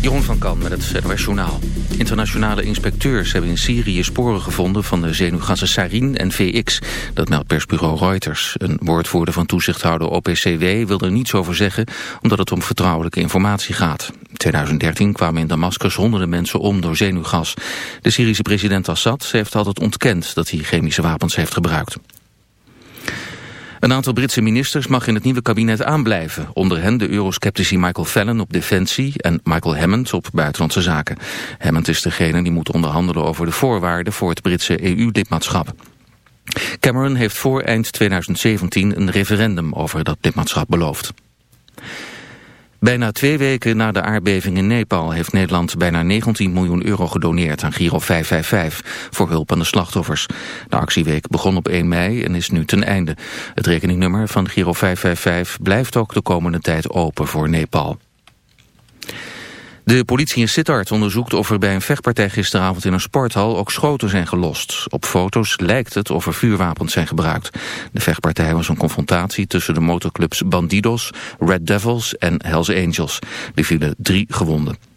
Jeroen van Kan met het NOS Journaal. Internationale inspecteurs hebben in Syrië sporen gevonden van de zenuwgassen sarin en VX. Dat meldt persbureau Reuters. Een woordvoerder van toezichthouder OPCW wil er niets over zeggen... omdat het om vertrouwelijke informatie gaat. In 2013 kwamen in Damascus honderden mensen om door zenuwgas. De Syrische president Assad heeft altijd ontkend dat hij chemische wapens heeft gebruikt. Een aantal Britse ministers mag in het nieuwe kabinet aanblijven. Onder hen de eurosceptici Michael Fallon op defensie en Michael Hammond op buitenlandse zaken. Hammond is degene die moet onderhandelen over de voorwaarden voor het Britse EU-lidmaatschap. Cameron heeft voor eind 2017 een referendum over dat lidmaatschap beloofd. Bijna twee weken na de aardbeving in Nepal heeft Nederland bijna 19 miljoen euro gedoneerd aan Giro 555 voor hulp aan de slachtoffers. De actieweek begon op 1 mei en is nu ten einde. Het rekeningnummer van Giro 555 blijft ook de komende tijd open voor Nepal. De politie in Sittard onderzoekt of er bij een vechtpartij gisteravond in een sporthal ook schoten zijn gelost. Op foto's lijkt het of er vuurwapens zijn gebruikt. De vechtpartij was een confrontatie tussen de motorclubs Bandidos, Red Devils en Hells Angels. Er vielen drie gewonden.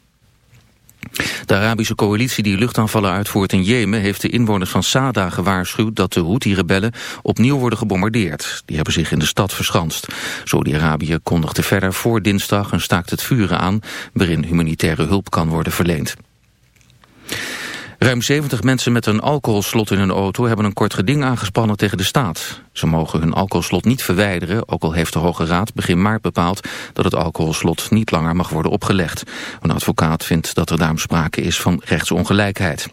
De Arabische coalitie die luchtaanvallen uitvoert in Jemen... heeft de inwoners van Sada gewaarschuwd dat de Houthi-rebellen opnieuw worden gebombardeerd. Die hebben zich in de stad verschanst. Saudi-Arabië kondigde verder voor dinsdag een staakt het vuren aan... waarin humanitaire hulp kan worden verleend. Ruim 70 mensen met een alcoholslot in hun auto hebben een kort geding aangespannen tegen de staat. Ze mogen hun alcoholslot niet verwijderen, ook al heeft de Hoge Raad begin maart bepaald dat het alcoholslot niet langer mag worden opgelegd. Een advocaat vindt dat er daarom sprake is van rechtsongelijkheid.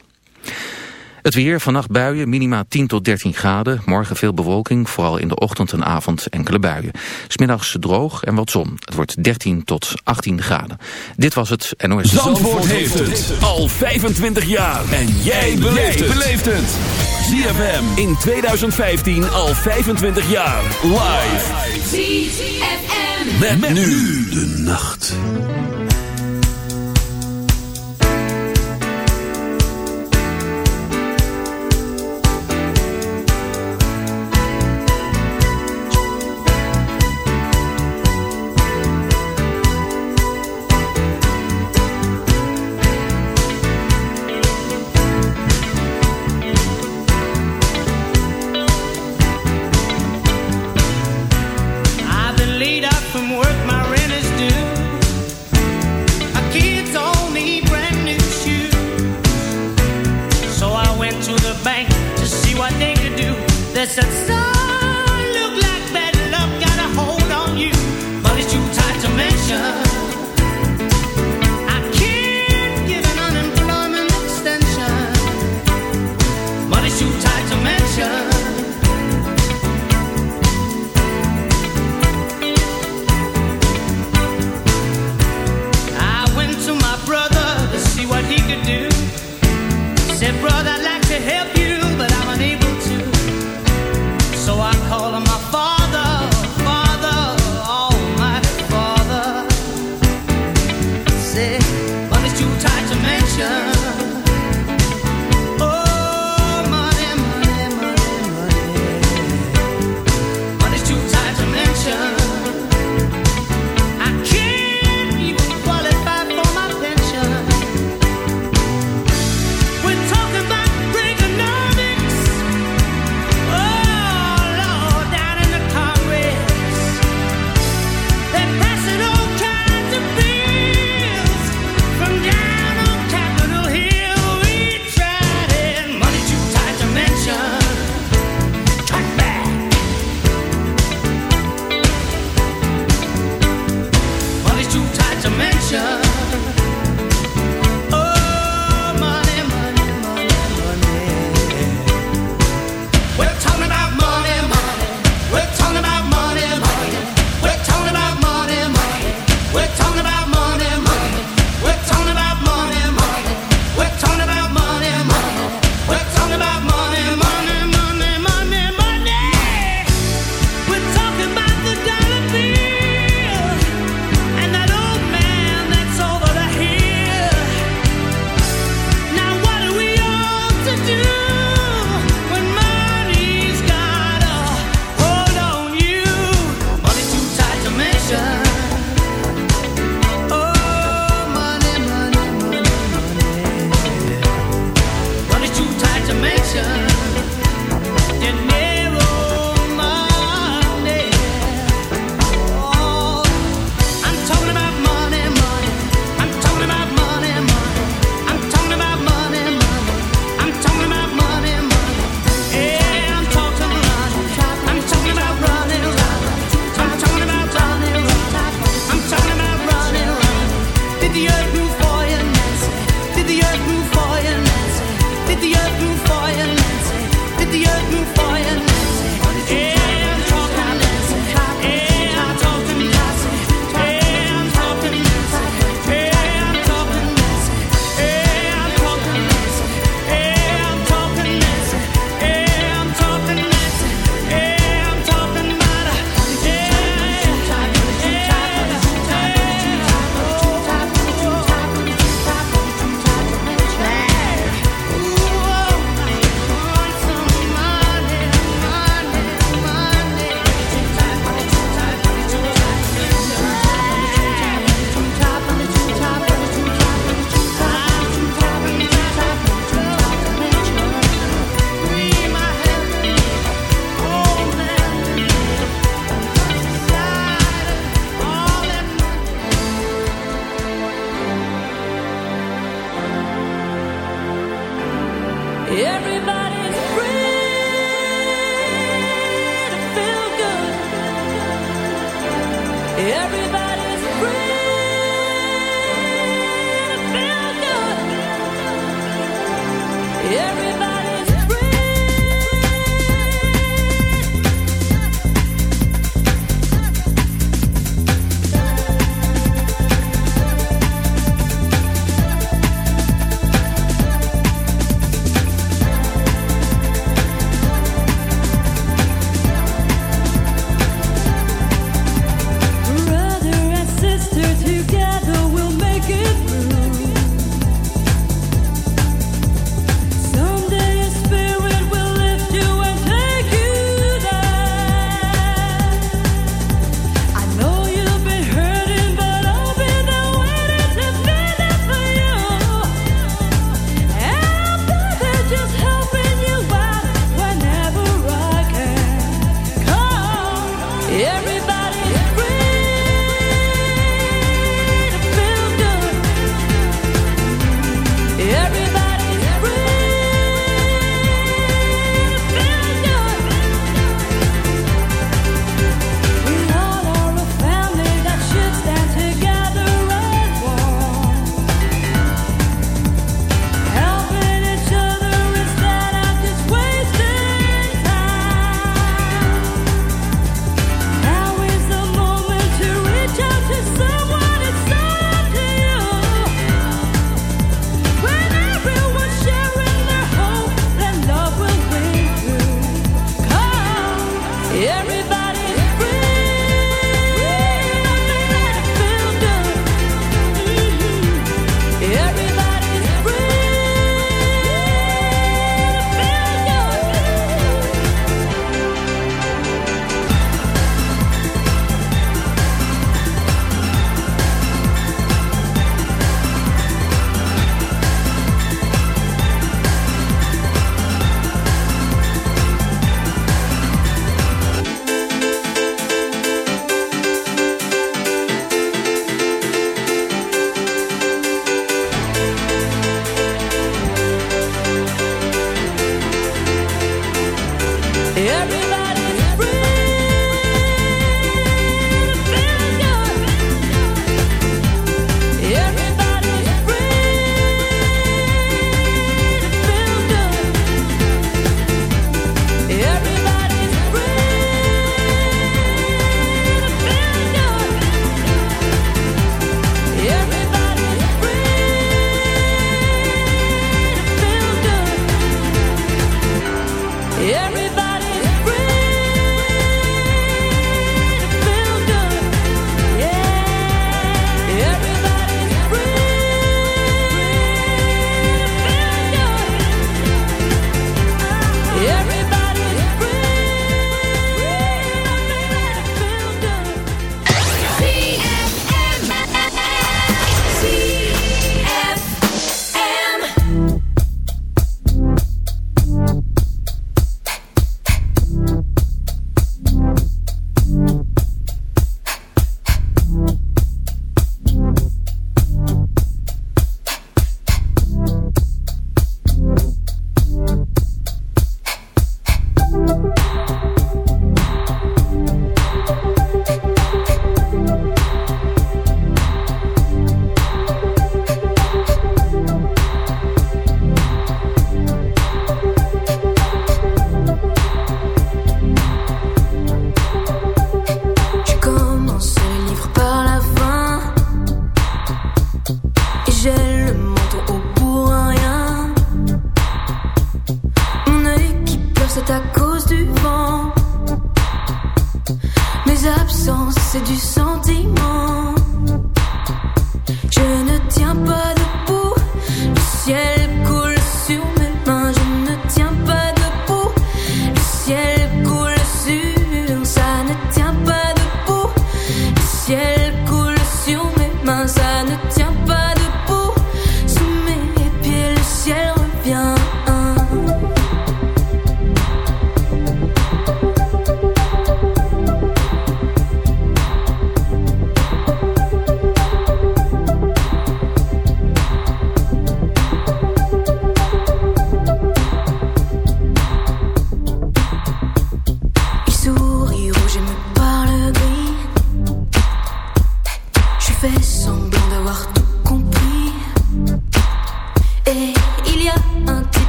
Het weer, vannacht buien, minima 10 tot 13 graden. Morgen veel bewolking, vooral in de ochtend en avond enkele buien. Smiddags droog en wat zon. Het wordt 13 tot 18 graden. Dit was het NOS. Zandvoort, Zandvoort heeft het al 25 jaar. En jij beleeft het. ZFM in 2015 al 25 jaar. Live. ZFM. Met, met nu de nacht.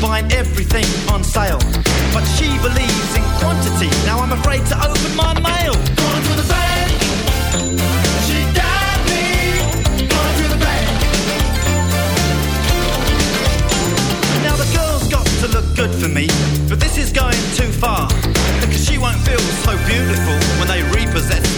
Buying everything on sale. But she believes in quantity. Now I'm afraid to open my mail. Going to the bank. She got me. Going to the bank. Now the girl's got to look good for me, but this is going too far. Because she won't feel so beautiful when they repossess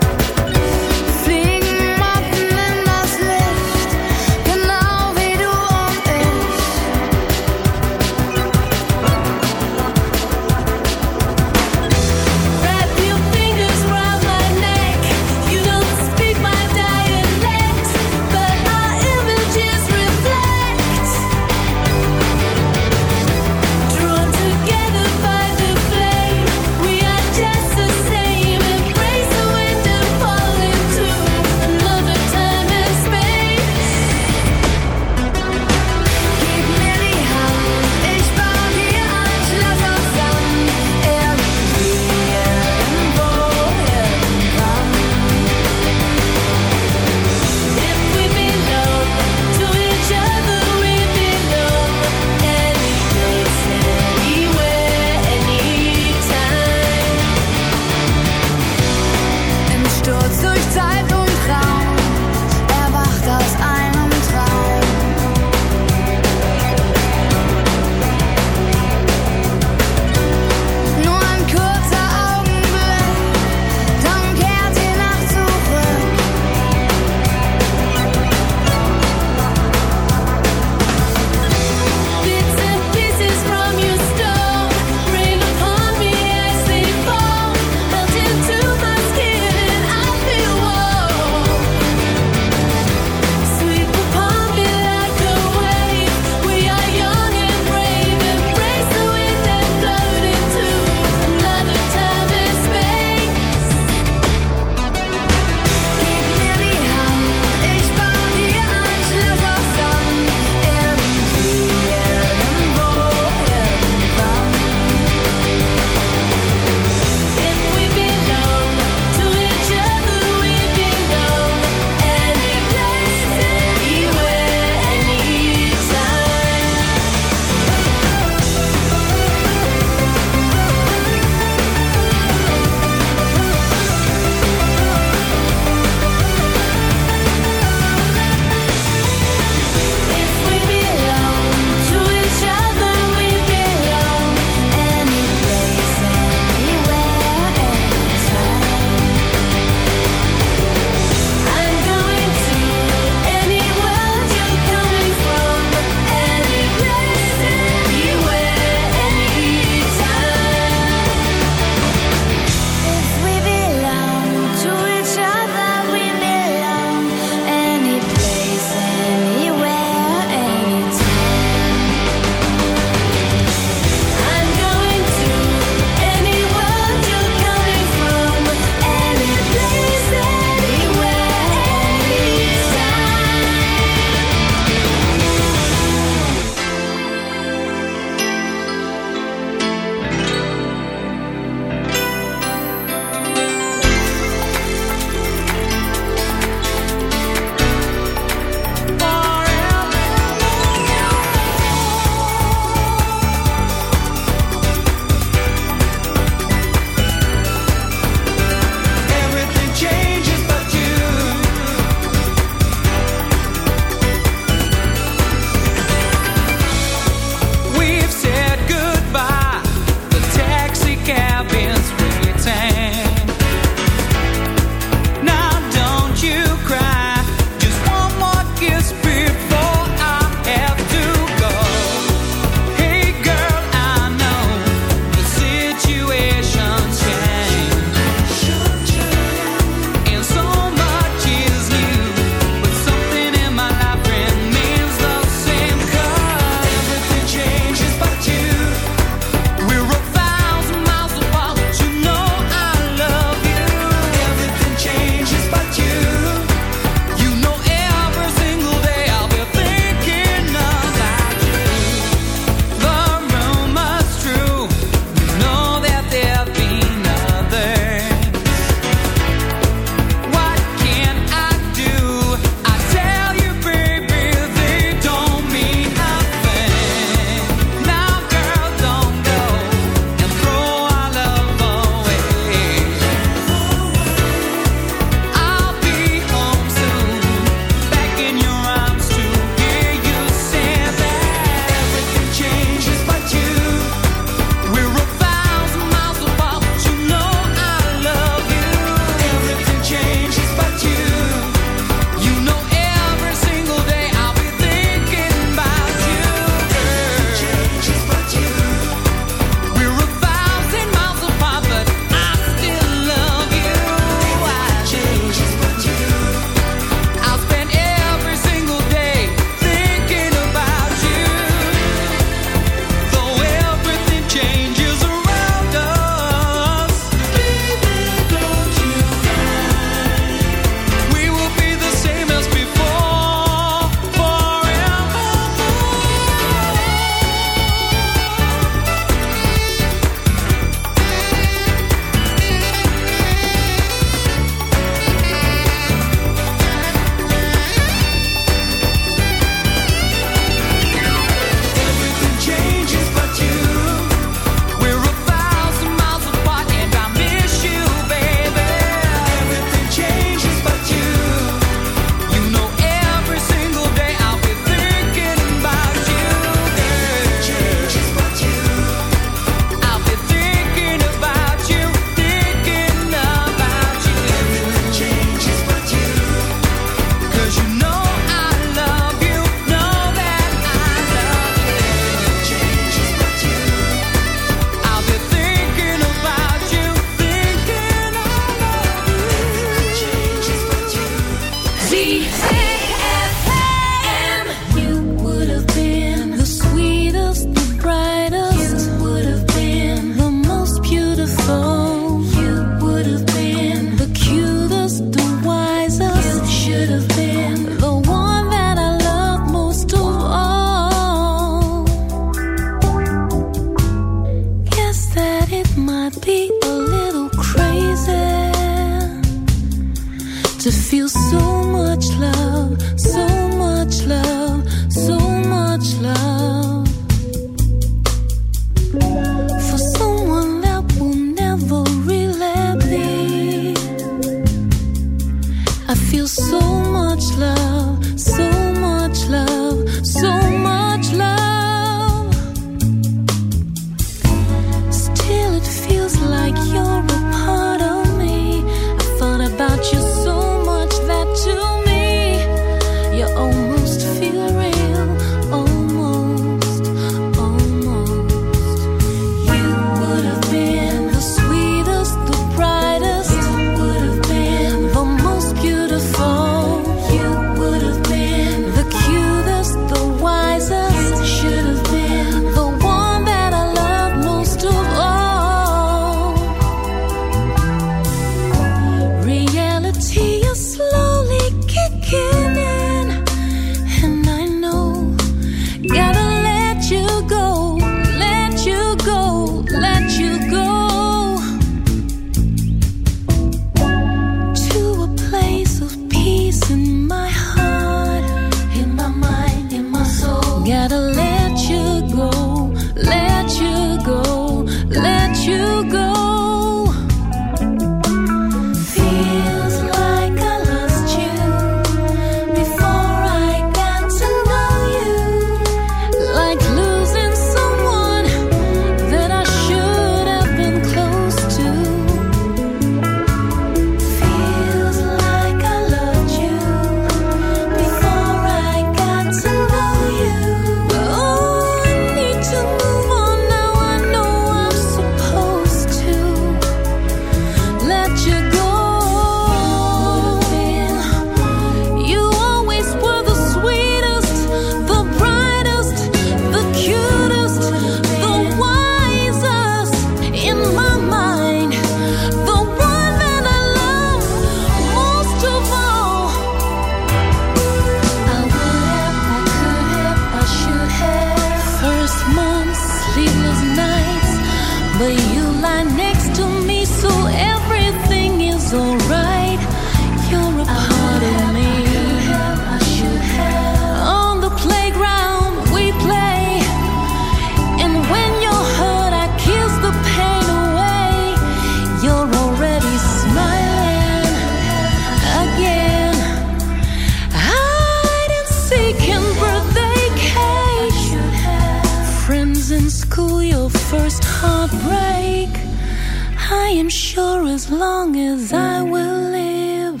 long as I will live.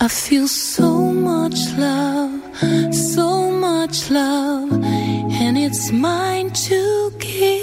I feel so much love, so much love, and it's mine to give.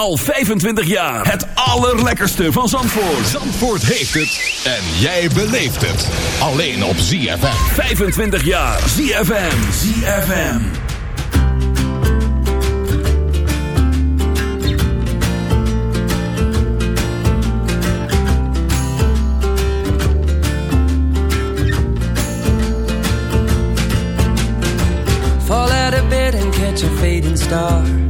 Al 25 jaar. Het allerlekkerste van Zandvoort. Zandvoort heeft het en jij beleeft het. Alleen op ZFM. 25 jaar. ZFM. ZFM. Fall out of bed and catch a fading star.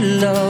love